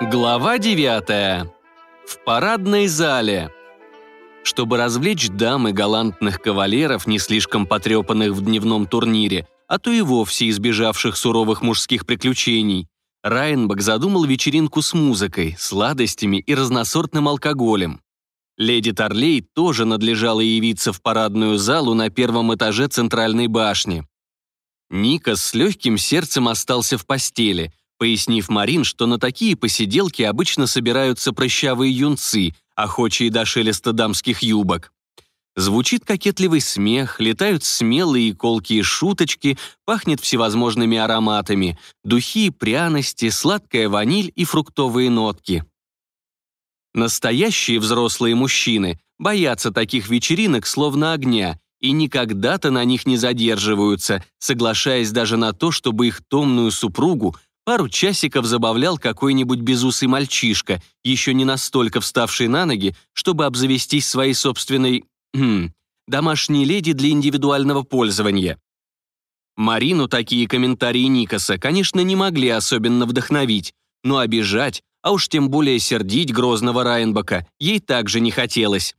Глава 9. В парадной зале. Чтобы развлечь дам и галантных кавалеров, не слишком потрепанных в дневном турнире, а то и вовсе избежавших суровых мужских приключений, Райнбак задумал вечеринку с музыкой, сладостями и разносортным алкоголем. Леди Торлей тоже надлежало явиться в парадную залу на первом этаже центральной башни. Никас с легким сердцем остался в постели – пояснив Марин, что на такие посиделки обычно собираются прыщавые юнцы, охочие до шелеста дамских юбок. Звучит кокетливый смех, летают смелые и колкие шуточки, пахнет всевозможными ароматами, духи, пряности, сладкая ваниль и фруктовые нотки. Настоящие взрослые мужчины боятся таких вечеринок словно огня и никогда-то на них не задерживаются, соглашаясь даже на то, чтобы их томную супругу Пару часиков забавлял какой-нибудь безусый мальчишка, еще не настолько вставший на ноги, чтобы обзавестись своей собственной... Хм, домашней леди для индивидуального пользования. Марину такие комментарии Никаса, конечно, не могли особенно вдохновить, но обижать, а уж тем более сердить грозного Райнбака, ей также не хотелось.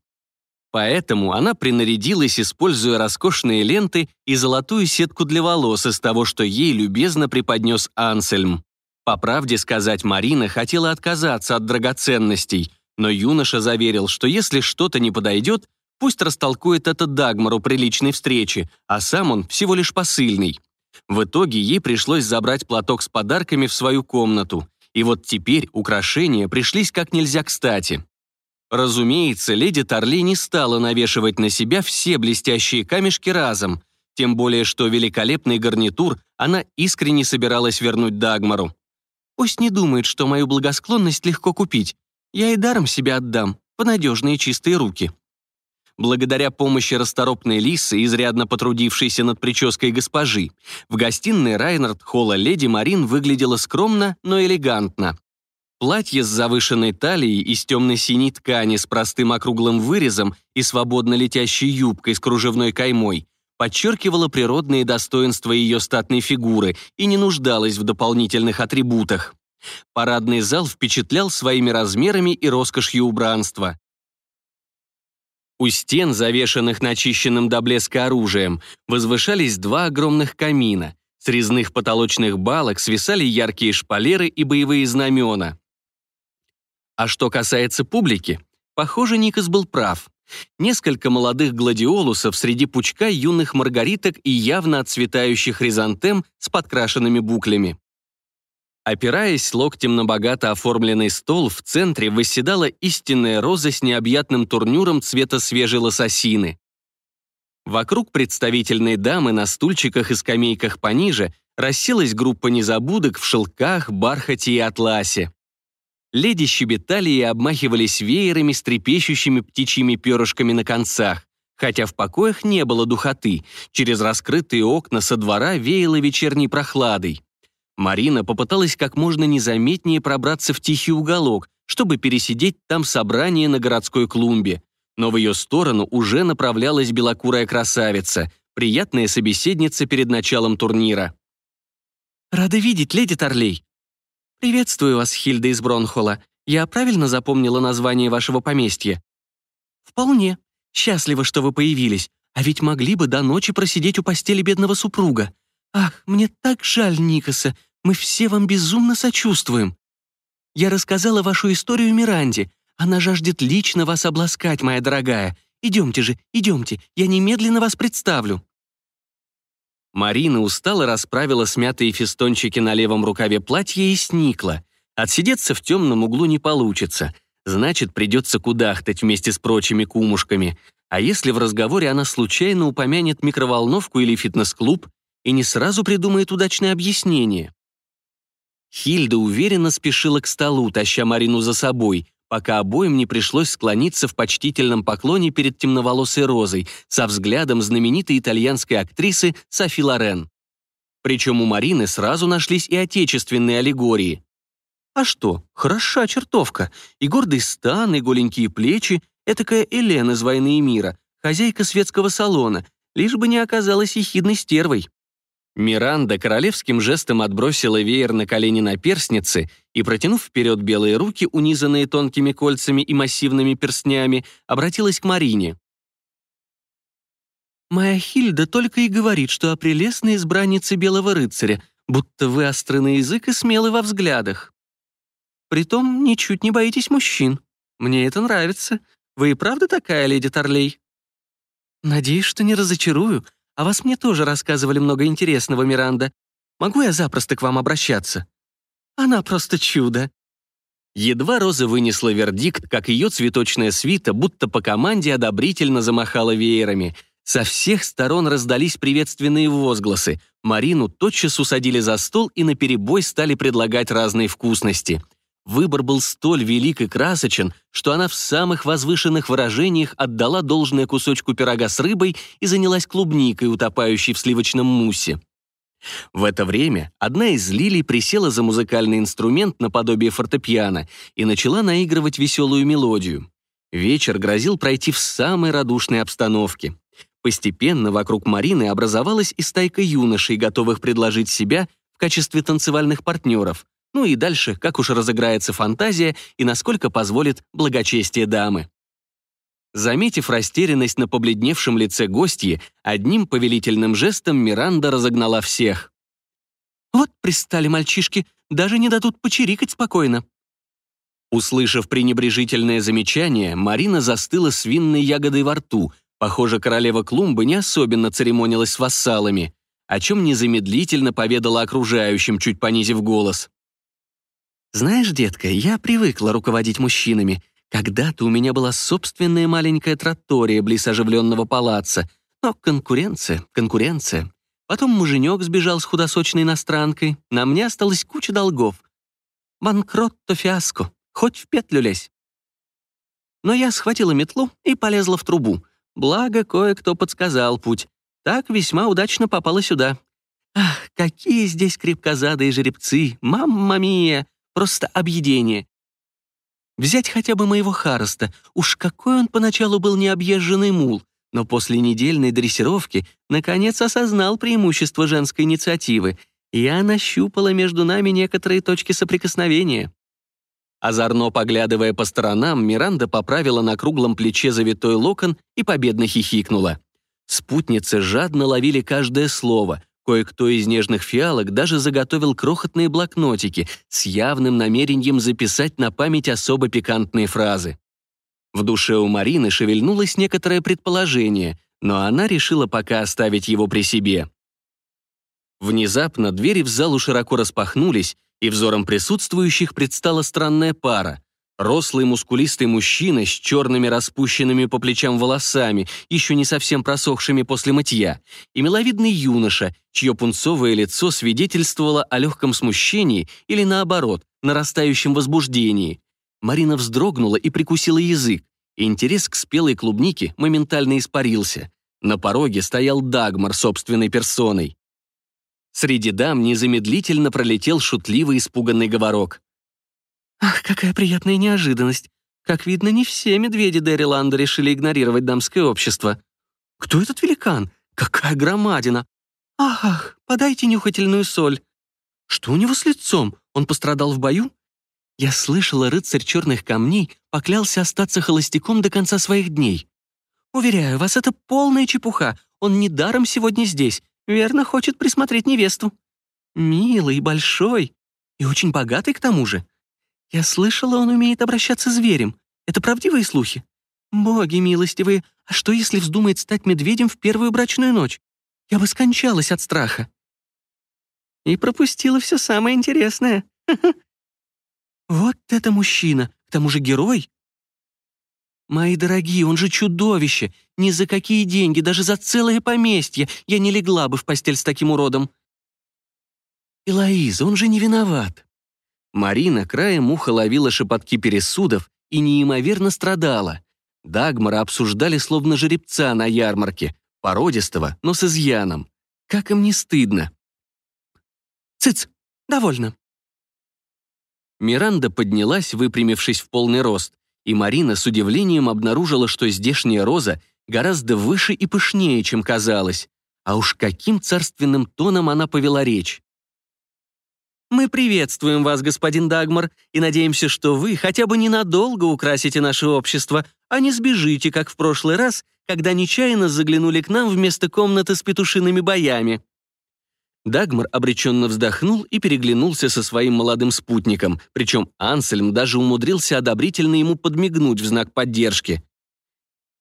Поэтому она принарядилась, используя роскошные ленты и золотую сетку для волос из того, что ей любезно преподнес Ансельм. По правде сказать, Марина хотела отказаться от драгоценностей, но юноша заверил, что если что-то не подойдет, пусть растолкует это Дагмару при личной встрече, а сам он всего лишь посыльный. В итоге ей пришлось забрать платок с подарками в свою комнату, и вот теперь украшения пришлись как нельзя кстати. Разумеется, леди Торли не стала навешивать на себя все блестящие камешки разом, тем более что великолепный гарнитур она искренне собиралась вернуть Дагмару. «Пусть не думает, что мою благосклонность легко купить. Я и даром себя отдам, по надежные чистые руки». Благодаря помощи расторопной лисы, изрядно потрудившейся над прической госпожи, в гостиной Райнард Холла леди Марин выглядела скромно, но элегантно. Платье с завышенной талией из темно-синей ткани с простым округлым вырезом и свободно летящей юбкой с кружевной каймой подчеркивало природные достоинства ее статной фигуры и не нуждалось в дополнительных атрибутах. Парадный зал впечатлял своими размерами и роскошью убранства. У стен, завешанных начищенным до блеска оружием, возвышались два огромных камина. С резных потолочных балок свисали яркие шпалеры и боевые знамена. А что касается публики, похоже, Никас был прав. Несколько молодых гладиолусов среди пучка юных маргариток и явно отцветающих хризантем с подкрашенными буклями. Опираясь локтем на богато оформленный стол, в центре восседала истинная роза с необъятным турнюром цвета свежей лососины. Вокруг представительной дамы на стульчиках и скамейках пониже расселась группа незабудок в шелках, бархате и атласе. Леди щебетали и обмахивались веерами с трепещущими птичьими перышками на концах. Хотя в покоях не было духоты, через раскрытые окна со двора веяло вечерней прохладой. Марина попыталась как можно незаметнее пробраться в тихий уголок, чтобы пересидеть там собрание на городской клумбе. Но в ее сторону уже направлялась белокурая красавица, приятная собеседница перед началом турнира. «Рада видеть, леди Торлей», «Приветствую вас, Хильда из Бронхола. Я правильно запомнила название вашего поместья?» «Вполне. Счастливо, что вы появились. А ведь могли бы до ночи просидеть у постели бедного супруга. Ах, мне так жаль Никаса. Мы все вам безумно сочувствуем. Я рассказала вашу историю Миранде. Она жаждет лично вас обласкать, моя дорогая. Идемте же, идемте, я немедленно вас представлю». Марина устало расправила смятые фестончики на левом рукаве платья и сникла. Отсидеться в темном углу не получится. Значит, придется кудахтать вместе с прочими кумушками. А если в разговоре она случайно упомянет микроволновку или фитнес-клуб и не сразу придумает удачное объяснение? Хильда уверенно спешила к столу, таща Марину за собой, пока обоим не пришлось склониться в почтительном поклоне перед темноволосой розой со взглядом знаменитой итальянской актрисы Софи Лорен. Причем у Марины сразу нашлись и отечественные аллегории. А что, хороша чертовка. И гордый стан, и голенькие плечи, этакая Элен из «Войны и мира», хозяйка светского салона, лишь бы не оказалась ехидной стервой. Миранда королевским жестом отбросила веер на колени на перстнице и, протянув вперед белые руки, унизанные тонкими кольцами и массивными перстнями, обратилась к Марине. «Моя Хильда только и говорит, что о прелестной избраннице белого рыцаря, будто вы остры на язык и смелы во взглядах. Притом ничуть не боитесь мужчин. Мне это нравится. Вы и правда такая, леди Торлей?» «Надеюсь, что не разочарую. А вас мне тоже рассказывали много интересного, Миранда. Могу я запросто к вам обращаться?» «Она просто чудо». Едва Роза вынесла вердикт, как ее цветочная свита будто по команде одобрительно замахала веерами. Со всех сторон раздались приветственные возгласы. Марину тотчас усадили за стол и наперебой стали предлагать разные вкусности — Выбор был столь велик и красочен, что она в самых возвышенных выражениях отдала должное кусочку пирога с рыбой и занялась клубникой, утопающей в сливочном муссе. В это время одна из лилий присела за музыкальный инструмент наподобие фортепиано и начала наигрывать веселую мелодию. Вечер грозил пройти в самой радушной обстановке. Постепенно вокруг Марины образовалась и стайка юношей, готовых предложить себя в качестве танцевальных партнеров, ну и дальше, как уж разыграется фантазия и насколько позволит благочестие дамы. Заметив растерянность на побледневшем лице гостьи, одним повелительным жестом Миранда разогнала всех. «Вот пристали мальчишки, даже не дадут почирикать спокойно». Услышав пренебрежительное замечание, Марина застыла с винной ягодой во рту. Похоже, королева Клумбы не особенно церемонилась с вассалами, о чем незамедлительно поведала окружающим, чуть понизив голос. Знаешь, детка, я привыкла руководить мужчинами. Когда-то у меня была собственная маленькая тротория близ оживленного палаца. Но конкуренция, конкуренция. Потом муженек сбежал с худосочной иностранкой. На мне осталась куча долгов. Банкрот-то фиаско. Хоть в петлю лезь. Но я схватила метлу и полезла в трубу. Благо, кое-кто подсказал путь. Так весьма удачно попала сюда. Ах, какие здесь крепкозадые жеребцы! Мамма мия! Просто объедение. Взять хотя бы моего Хароста. Уж какой он поначалу был необъезженный мул, но после недельной дрессировки наконец осознал преимущество женской инициативы. Я нащупала между нами некоторые точки соприкосновения. Озорно поглядывая по сторонам, Миранда поправила на круглом плече завитой локон и победно хихикнула. Спутницы жадно ловили каждое слово, Кое-кто из нежных фиалок даже заготовил крохотные блокнотики с явным намерением записать на память особо пикантные фразы. В душе у Марины шевельнулось некоторое предположение, но она решила пока оставить его при себе. Внезапно двери в залу широко распахнулись, и взором присутствующих предстала странная пара. Рослый мускулистый мужчина с черными распущенными по плечам волосами, еще не совсем просохшими после мытья, и миловидный юноша, чье пунцовое лицо свидетельствовало о легком смущении или, наоборот, нарастающем возбуждении. Марина вздрогнула и прикусила язык. Интерес к спелой клубнике моментально испарился. На пороге стоял Дагмар собственной персоной. Среди дам незамедлительно пролетел шутливый испуганный говорок. Ах, какая приятная неожиданность. Как видно, не все медведи Дэриланда решили игнорировать дамское общество. Кто этот великан? Какая громадина! Ах, подайте нюхательную соль. Что у него с лицом? Он пострадал в бою? Я слышала, рыцарь черных камней поклялся остаться холостяком до конца своих дней. Уверяю вас, это полная чепуха. Он недаром сегодня здесь. Верно, хочет присмотреть невесту. Милый, большой и очень богатый к тому же. Я слышала, он умеет обращаться зверем. Это правдивые слухи? Боги милостивые, а что, если вздумает стать медведем в первую брачную ночь? Я бы скончалась от страха. И пропустила все самое интересное. Вот это мужчина, к тому же герой. Мои дорогие, он же чудовище. Ни за какие деньги, даже за целое поместье, я не легла бы в постель с таким уродом. Элоиза, он же не виноват. Марина краем уха ловила шепотки пересудов и неимоверно страдала. Дагмара обсуждали словно жеребца на ярмарке, породистого, но с изъяном. Как им не стыдно. «Цыц, довольно». Миранда поднялась, выпрямившись в полный рост, и Марина с удивлением обнаружила, что здешняя роза гораздо выше и пышнее, чем казалось. А уж каким царственным тоном она повела речь. «Мы приветствуем вас, господин Дагмар, и надеемся, что вы хотя бы ненадолго украсите наше общество, а не сбежите, как в прошлый раз, когда нечаянно заглянули к нам вместо комнаты с петушиными боями». Дагмар обреченно вздохнул и переглянулся со своим молодым спутником, причем Ансельм даже умудрился одобрительно ему подмигнуть в знак поддержки.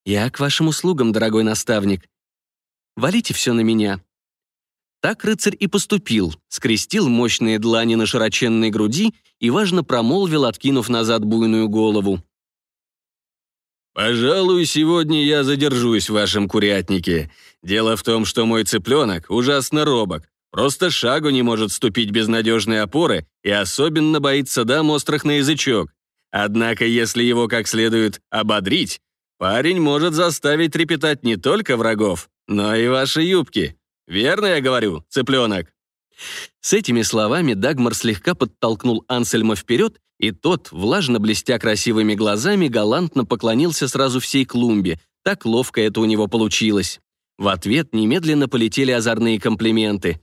«Я к вашим услугам, дорогой наставник. Валите все на меня». Так рыцарь и поступил, скрестил мощные длани на широченной груди и важно промолвил, откинув назад буйную голову. «Пожалуй, сегодня я задержусь в вашем курятнике. Дело в том, что мой цыпленок ужасно робок, просто шагу не может ступить без надежной опоры и особенно боится дам острых на язычок. Однако, если его как следует ободрить, парень может заставить трепетать не только врагов, но и ваши юбки. Верно я говорю, цыпленок?» С этими словами Дагмар слегка подтолкнул Ансельма вперед, и тот, влажно блестя красивыми глазами, галантно поклонился сразу всей клумбе. Так ловко это у него получилось. В ответ немедленно полетели озорные комплименты.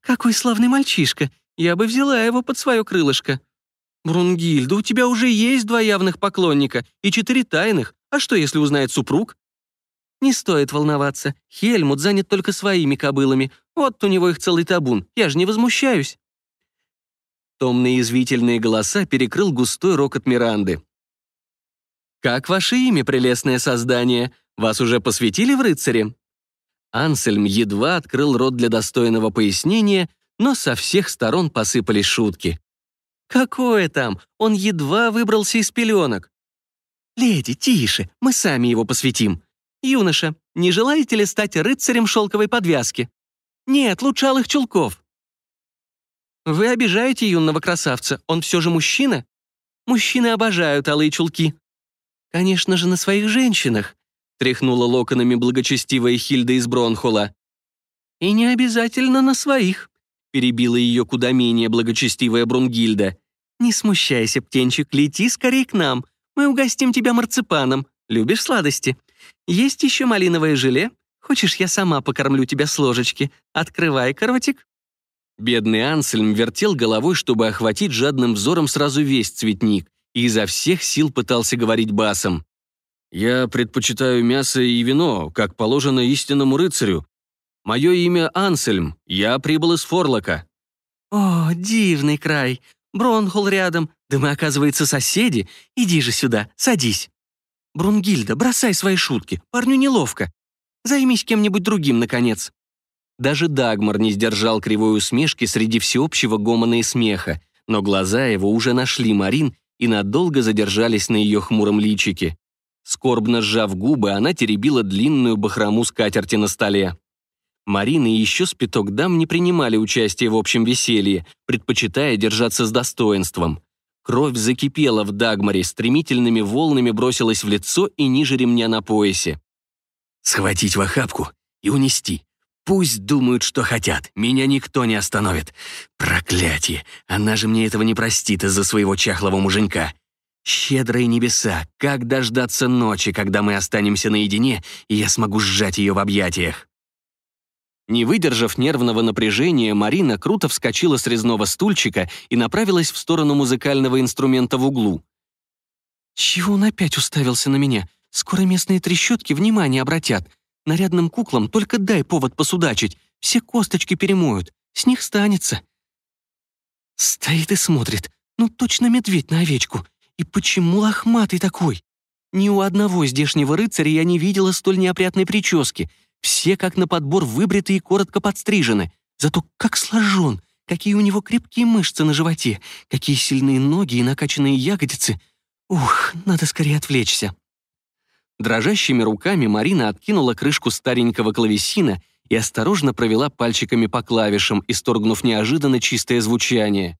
«Какой славный мальчишка! Я бы взяла его под свое крылышко!» «Брунгильда, у тебя уже есть два явных поклонника и четыре тайных. А что, если узнает супруг?» «Не стоит волноваться. Хельмут занят только своими кобылами. Вот у него их целый табун. Я же не возмущаюсь». Томные язвительные голоса перекрыл густой рокот Миранды. «Как ваше имя, прелестное создание? Вас уже посвятили в рыцаре?» Ансельм едва открыл рот для достойного пояснения, но со всех сторон посыпались шутки. «Какое там? Он едва выбрался из пеленок». «Леди, тише, мы сами его посвятим. Юноша, не желаете ли стать рыцарем шелковой подвязки?» «Нет, лучше алых чулков». Вы обижаете юного красавца, он все же мужчина? Мужчины обожают алые чулки. Конечно же, на своих женщинах, тряхнула локонами благочестивая Хильда из Бронхола. И не обязательно на своих, перебила ее куда менее благочестивая Брунгильда. Не смущайся, птенчик, лети скорее к нам. Мы угостим тебя марципаном. Любишь сладости? Есть еще малиновое желе? Хочешь, я сама покормлю тебя с ложечки? Открывай, коротик. Бедный Ансельм вертел головой, чтобы охватить жадным взором сразу весь цветник, и изо всех сил пытался говорить басом. «Я предпочитаю мясо и вино, как положено истинному рыцарю. Мое имя Ансельм, я прибыл из Форлока». «О, дивный край! Бронхол рядом, да мы, оказывается, соседи. Иди же сюда, садись. Брунгильда, бросай свои шутки, парню неловко. Займись кем-нибудь другим, наконец». Даже Дагмар не сдержал кривой усмешки среди всеобщего гомона и смеха, но глаза его уже нашли Марин и надолго задержались на ее хмуром личике. Скорбно сжав губы, она теребила длинную бахрому скатерти на столе. Марина и еще спиток дам не принимали участие в общем веселье, предпочитая держаться с достоинством. Кровь закипела в Дагмаре, стремительными волнами бросилась в лицо и ниже ремня на поясе. «Схватить в охапку и унести. Пусть думают, что хотят, меня никто не остановит. Проклятие, она же мне этого не простит из-за своего чахлого муженька. Щедрые небеса, как дождаться ночи, когда мы останемся наедине, и я смогу сжать ее в объятиях. Не выдержав нервного напряжения, Марина круто вскочила с резного стульчика и направилась в сторону музыкального инструмента в углу. «Чего он опять уставился на меня? Скоро местные трещотки внимание обратят. Нарядным куклам только дай повод посудачить, все косточки перемоют, с них станется. Стоит и смотрит, ну точно медведь на овечку. И почему лохматый такой? Ни у одного здешнего рыцаря я не видела столь неопрятной прически. Все как на подбор выбриты и коротко подстрижены. Зато как сложен, какие у него крепкие мышцы на животе, какие сильные ноги и накачанные ягодицы. Ух, надо скорее отвлечься. Дрожащими руками Марина откинула крышку старенького клавесина и осторожно провела пальчиками по клавишам, исторгнув неожиданно чистое звучание.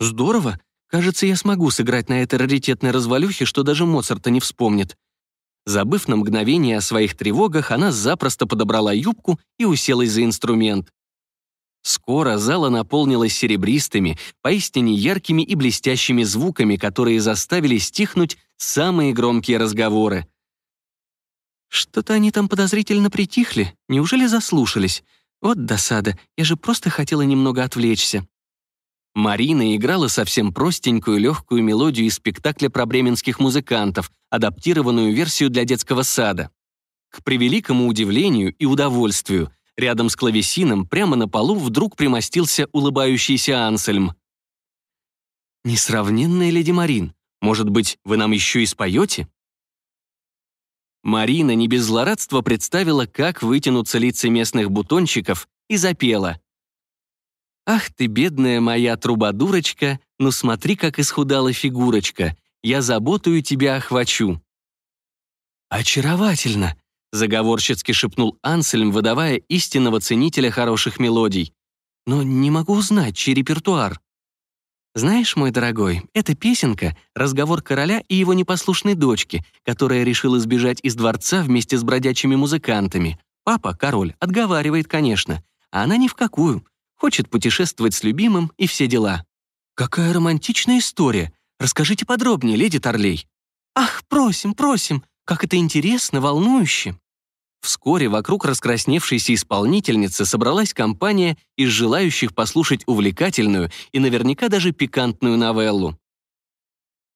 «Здорово! Кажется, я смогу сыграть на этой раритетной развалюхе, что даже Моцарта не вспомнит». Забыв на мгновение о своих тревогах, она запросто подобрала юбку и уселась за инструмент. Скоро зала наполнилась серебристыми, поистине яркими и блестящими звуками, которые заставили стихнуть самые громкие разговоры. Что-то они там подозрительно притихли. Неужели заслушались? Вот досада, я же просто хотела немного отвлечься. Марина играла совсем простенькую легкую мелодию из спектакля про бременских музыкантов, адаптированную версию для детского сада. К превеликому удивлению и удовольствию, рядом с клавесином прямо на полу вдруг примостился улыбающийся Ансельм. «Несравненная леди Марин, может быть, вы нам еще и споете?» Марина не без злорадства представила, как вытянутся лица местных бутончиков, и запела. «Ах ты, бедная моя трубадурочка, ну смотри, как исхудала фигурочка, я заботую тебя охвачу». «Очаровательно!» заговорщицки шепнул Ансельм, выдавая истинного ценителя хороших мелодий. «Но не могу узнать, чей репертуар». «Знаешь, мой дорогой, эта песенка — разговор короля и его непослушной дочки, которая решила сбежать из дворца вместе с бродячими музыкантами. Папа, король, отговаривает, конечно, а она ни в какую. Хочет путешествовать с любимым и все дела». «Какая романтичная история! Расскажите подробнее, леди Торлей». «Ах, просим, просим! Как это интересно, волнующе!» Вскоре вокруг раскрасневшейся исполнительницы собралась компания из желающих послушать увлекательную и наверняка даже пикантную новеллу.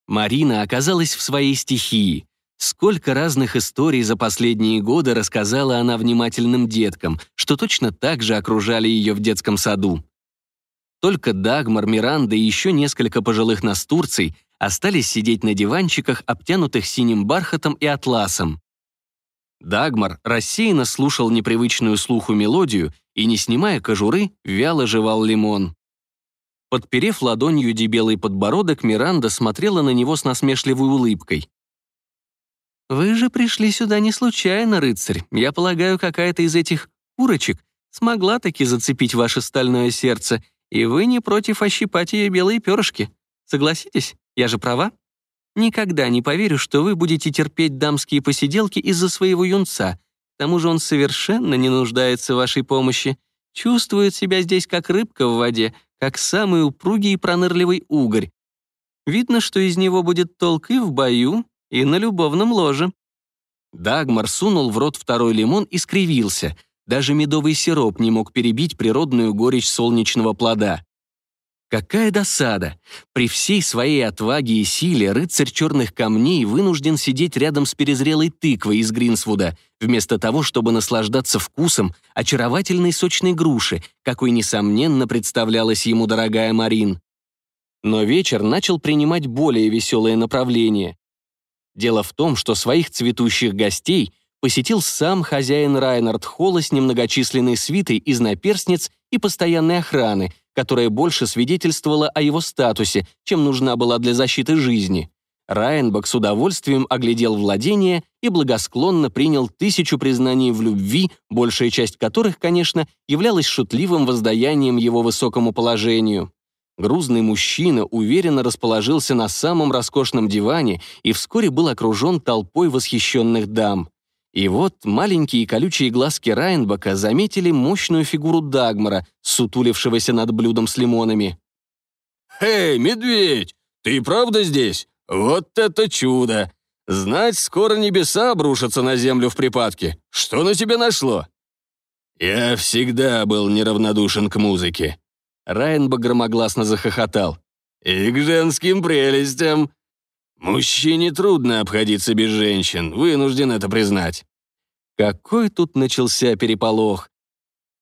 Марина оказалась в своей стихии. Сколько разных историй за последние годы рассказала она внимательным деткам, что точно так же окружали ее в детском саду. Только Дагмар, Миранда и еще несколько пожилых настурций остались сидеть на диванчиках, обтянутых синим бархатом и атласом. Дагмар рассеянно слушал непривычную слуху мелодию и, не снимая кожуры, вяло жевал лимон. Подперев ладонью дебелый подбородок, Миранда смотрела на него с насмешливой улыбкой. «Вы же пришли сюда не случайно, рыцарь. Я полагаю, какая-то из этих курочек смогла таки зацепить ваше стальное сердце, и вы не против ощипать ее белые перышки. Согласитесь, я же права?» Никогда не поверю, что вы будете терпеть дамские посиделки из-за своего юнца. К тому же он совершенно не нуждается в вашей помощи. Чувствует себя здесь как рыбка в воде, как самый упругий и пронырливый угорь. Видно, что из него будет толк и в бою, и на любовном ложе». Дагмар сунул в рот второй лимон и скривился. Даже медовый сироп не мог перебить природную горечь солнечного плода. Какая досада! При всей своей отваге и силе рыцарь черных камней вынужден сидеть рядом с перезрелой тыквой из Гринсвуда, вместо того, чтобы наслаждаться вкусом очаровательной сочной груши, какой, несомненно, представлялась ему дорогая Марин. Но вечер начал принимать более веселое направление. Дело в том, что своих цветущих гостей посетил сам хозяин Райнард Холла с немногочисленной свитой из наперстниц и постоянной охраны, которая больше свидетельствовала о его статусе, чем нужна была для защиты жизни. Райенбак с удовольствием оглядел владение и благосклонно принял тысячу признаний в любви, большая часть которых, конечно, являлась шутливым воздаянием его высокому положению. Грузный мужчина уверенно расположился на самом роскошном диване и вскоре был окружен толпой восхищенных дам. И вот маленькие колючие глазки Райнбака заметили мощную фигуру Дагмара, сутулившегося над блюдом с лимонами. «Эй, медведь, ты правда здесь? Вот это чудо! Знать, скоро небеса обрушатся на землю в припадке. Что на тебя нашло?» «Я всегда был неравнодушен к музыке». Райнбак громогласно захохотал. «И к женским прелестям. Мужчине трудно обходиться без женщин, вынужден это признать. Какой тут начался переполох.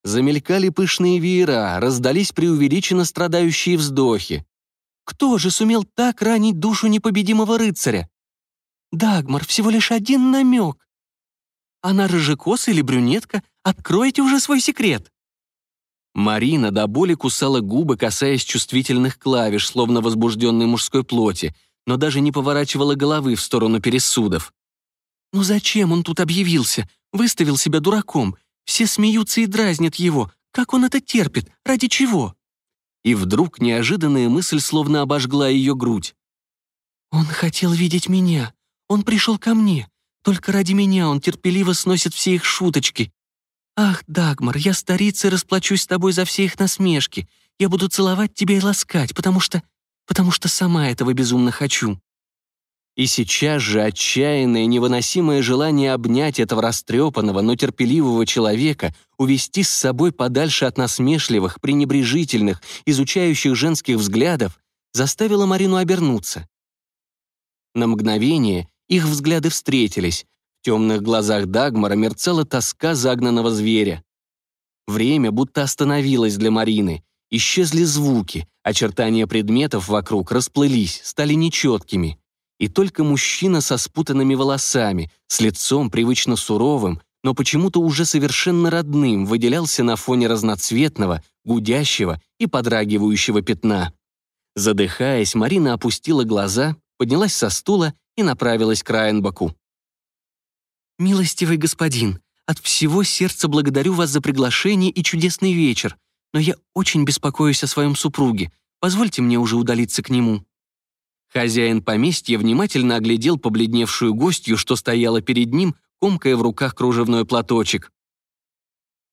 Замелькали пышные веера, раздались преувеличенно страдающие вздохи. Кто же сумел так ранить душу непобедимого рыцаря? Дагмар, всего лишь один намек. Она рыжекоса или брюнетка? Откройте уже свой секрет. Марина до боли кусала губы, касаясь чувствительных клавиш, словно возбужденной мужской плоти, но даже не поворачивала головы в сторону пересудов. «Ну зачем он тут объявился? Выставил себя дураком. Все смеются и дразнят его. Как он это терпит? Ради чего?» И вдруг неожиданная мысль словно обожгла ее грудь. «Он хотел видеть меня. Он пришел ко мне. Только ради меня он терпеливо сносит все их шуточки. Ах, Дагмар, я старица и расплачусь с тобой за все их насмешки. Я буду целовать тебя и ласкать, потому что потому что сама этого безумно хочу». И сейчас же отчаянное, невыносимое желание обнять этого растрепанного, но терпеливого человека, увести с собой подальше от насмешливых, пренебрежительных, изучающих женских взглядов, заставило Марину обернуться. На мгновение их взгляды встретились. Темных глазах Дагмара мерцала тоска загнанного зверя. Время будто остановилось для Марины. Исчезли звуки, очертания предметов вокруг расплылись, стали нечеткими. И только мужчина со спутанными волосами, с лицом привычно суровым, но почему-то уже совершенно родным, выделялся на фоне разноцветного, гудящего и подрагивающего пятна. Задыхаясь, Марина опустила глаза, поднялась со стула и направилась к Райенбаку. «Милостивый господин, от всего сердца благодарю вас за приглашение и чудесный вечер, но я очень беспокоюсь о своем супруге. Позвольте мне уже удалиться к нему». Хозяин поместья внимательно оглядел побледневшую гостью, что стояла перед ним, комкая в руках кружевной платочек.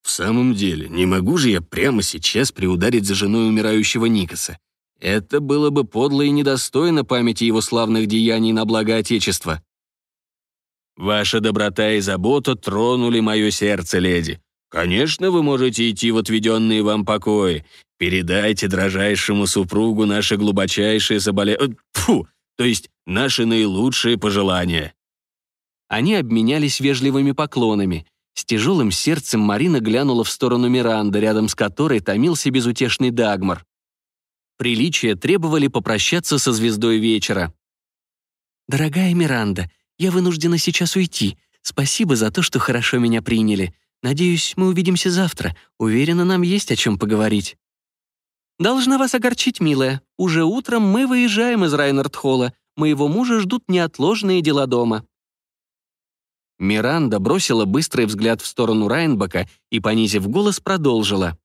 «В самом деле, не могу же я прямо сейчас приударить за женой умирающего Никаса. Это было бы подло и недостойно памяти его славных деяний на благо Отечества. Ваша доброта и забота тронули мое сердце, леди. Конечно, вы можете идти в отведенные вам покои. Передайте дрожайшему супругу наши глубочайшие соболе... Э, фу, то есть наши наилучшие пожелания». Они обменялись вежливыми поклонами. С тяжелым сердцем Марина глянула в сторону Миранды, рядом с которой томился безутешный Дагмар. Приличия требовали попрощаться со звездой вечера. «Дорогая Миранда, я вынуждена сейчас уйти. Спасибо за то, что хорошо меня приняли. Надеюсь, мы увидимся завтра. Уверена, нам есть о чем поговорить». «Должна вас огорчить, милая. Уже утром мы выезжаем из Райнардхолла. Моего мужа ждут неотложные дела дома». Миранда бросила быстрый взгляд в сторону Райнбака и, понизив голос, продолжила.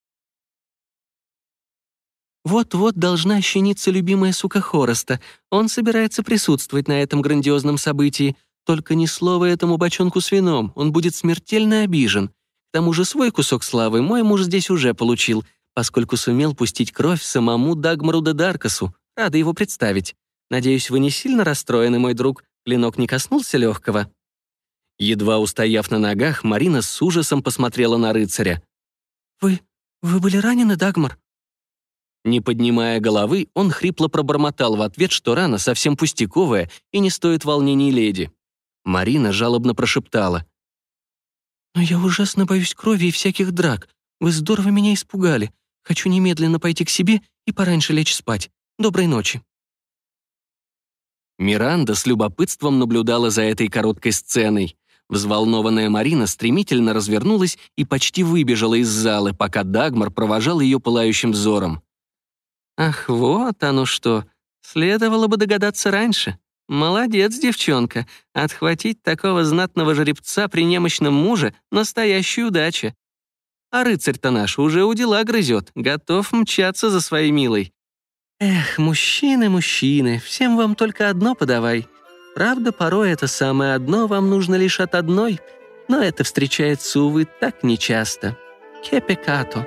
«Вот-вот должна ощениться любимая сука Хороста. Он собирается присутствовать на этом грандиозном событии. Только ни слова этому бочонку с вином, он будет смертельно обижен. К тому же свой кусок славы мой муж здесь уже получил, поскольку сумел пустить кровь самому Дагмару де Даркасу. Рада его представить. Надеюсь, вы не сильно расстроены, мой друг. Клинок не коснулся легкого». Едва устояв на ногах, Марина с ужасом посмотрела на рыцаря. «Вы... вы были ранены, Дагмар?» Не поднимая головы, он хрипло пробормотал в ответ, что рана совсем пустяковая и не стоит волнений леди. Марина жалобно прошептала. «Но я ужасно боюсь крови и всяких драк. Вы здорово меня испугали. Хочу немедленно пойти к себе и пораньше лечь спать. Доброй ночи». Миранда с любопытством наблюдала за этой короткой сценой. Взволнованная Марина стремительно развернулась и почти выбежала из зала, пока Дагмар провожал ее пылающим взором. «Ах, вот оно что! Следовало бы догадаться раньше. Молодец, девчонка. Отхватить такого знатного жеребца при немощном муже — настоящая удача. А рыцарь-то наш уже у дела грызет, готов мчаться за своей милой. Эх, мужчины, мужчины, всем вам только одно подавай. Правда, порой это самое одно вам нужно лишь от одной, но это встречается, увы, так нечасто. Кепекато.